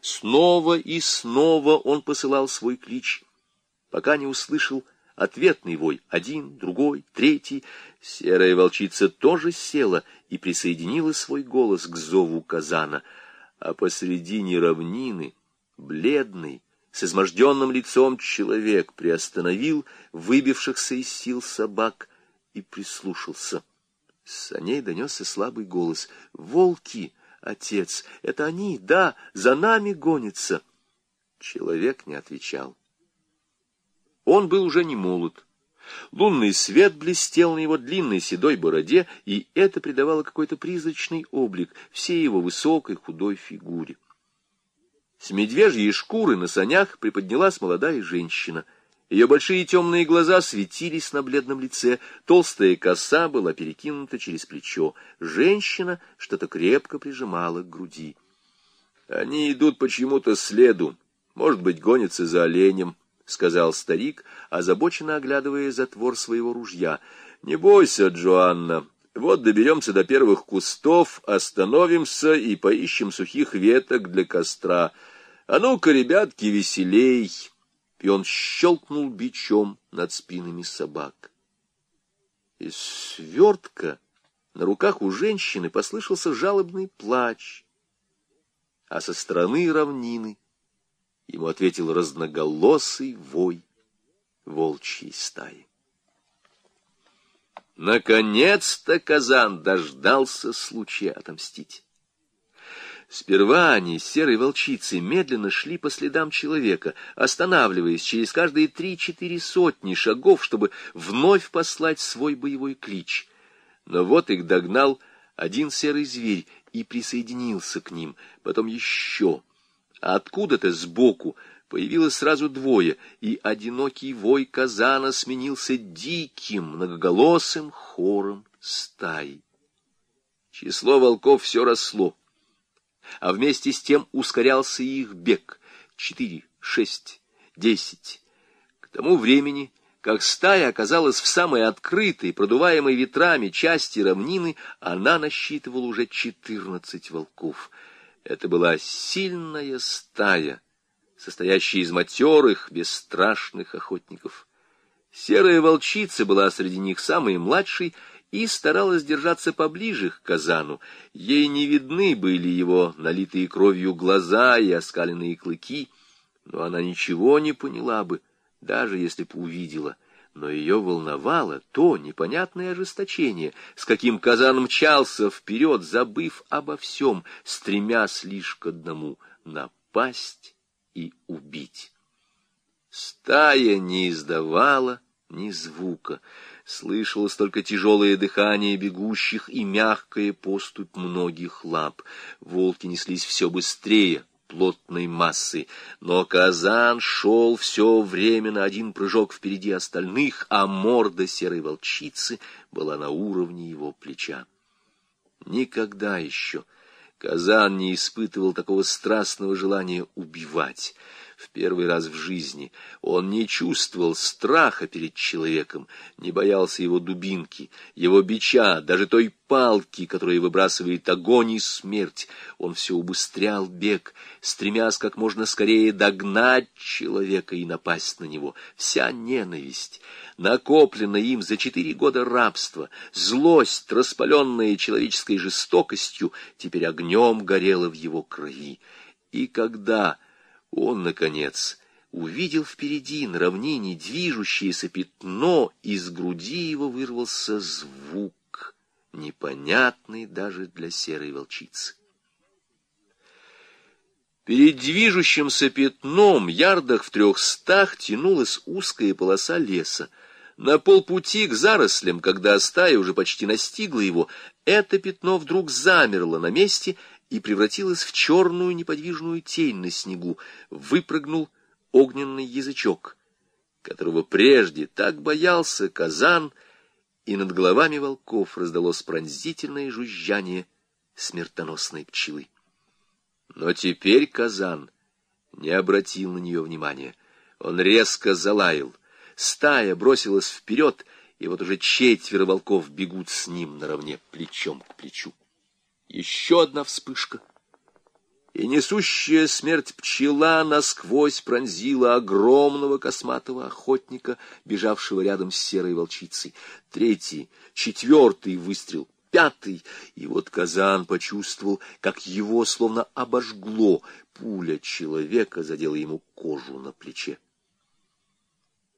Снова и снова он посылал свой клич, пока не услышал ответный вой. Один, другой, третий. Серая волчица тоже села и присоединила свой голос к зову казана. А посредине равнины, бледный, с изможденным лицом человек приостановил выбившихся из сил собак и прислушался. С ней донесся слабый голос. «Волки, отец, это они, да, за нами гонятся!» Человек не отвечал. Он был уже не молод. Лунный свет блестел на его длинной седой бороде, и это придавало какой-то призрачный облик всей его высокой худой фигуре. С медвежьей шкуры на санях приподнялась молодая женщина. Ее большие темные глаза светились на бледном лице, толстая коса была перекинута через плечо. Женщина что-то крепко прижимала к груди. Они идут почему-то следу, может быть, гонятся за оленем, — сказал старик, озабоченно оглядывая затвор своего ружья. — Не бойся, Джоанна. Вот доберемся до первых кустов, остановимся и поищем сухих веток для костра. А ну-ка, ребятки, веселей! И он щелкнул бичом над спинами собак. Из свертка на руках у женщины послышался жалобный плач, а со стороны равнины Ему ответил разноголосый вой волчьей стаи. Наконец-то Казан дождался случая отомстить. Сперва они, серой волчицы, медленно шли по следам человека, останавливаясь через каждые три-четыре сотни шагов, чтобы вновь послать свой боевой клич. Но вот их догнал один серый зверь и присоединился к ним, потом еще а откуда-то сбоку появилось сразу двое, и одинокий вой казана сменился диким, многоголосым хором стаи. Число волков все росло, а вместе с тем ускорялся их бег. Четыре, шесть, десять. К тому времени, как стая оказалась в самой открытой, продуваемой ветрами части равнины, она насчитывала уже четырнадцать волков — это была сильная стая, состоящая из матерых, бесстрашных охотников. Серая волчица была среди них самой младшей и старалась держаться поближе к казану. Ей не видны были его налитые кровью глаза и оскаленные клыки, но она ничего не поняла бы, даже если бы увидела — но ее волновало то непонятное ожесточение, с каким Казан мчался вперед, забыв обо всем, стремясь лишь к одному — напасть и убить. Стая не издавала ни звука, слышалось только тяжелое дыхание бегущих и мягкая поступь многих лап. Волки неслись все быстрее, плотной массы, но казан шел все время на один прыжок впереди остальных, а морда серой волчицы была на уровне его плеча. Никогда еще казан не испытывал такого страстного желания убивать — в первый раз в жизни. Он не чувствовал страха перед человеком, не боялся его дубинки, его бича, даже той палки, которая выбрасывает огонь и смерть. Он все убыстрял бег, стремясь как можно скорее догнать человека и напасть на него. Вся ненависть, накопленная им за четыре года рабства, злость, распаленная человеческой жестокостью, теперь огнем горела в его крови. И когда он, наконец, увидел впереди на равнине движущееся пятно, из груди его вырвался звук, непонятный даже для серой волчицы. Перед движущимся пятном, ярдах в трехстах, тянулась узкая полоса леса. На полпути к зарослям, когда стая уже почти настигла его, это пятно вдруг замерло на месте и превратилась в черную неподвижную тень на снегу, выпрыгнул огненный язычок, которого прежде так боялся казан, и над головами волков раздалось пронзительное жужжание смертоносной пчелы. Но теперь казан не обратил на нее внимания. Он резко залаял. Стая бросилась вперед, и вот уже четверо волков бегут с ним наравне, плечом к плечу. Еще одна вспышка, и несущая смерть пчела насквозь пронзила огромного косматого охотника, бежавшего рядом с серой волчицей. Третий, четвертый выстрел, пятый, и вот Казан почувствовал, как его словно обожгло, пуля человека задела ему кожу на плече.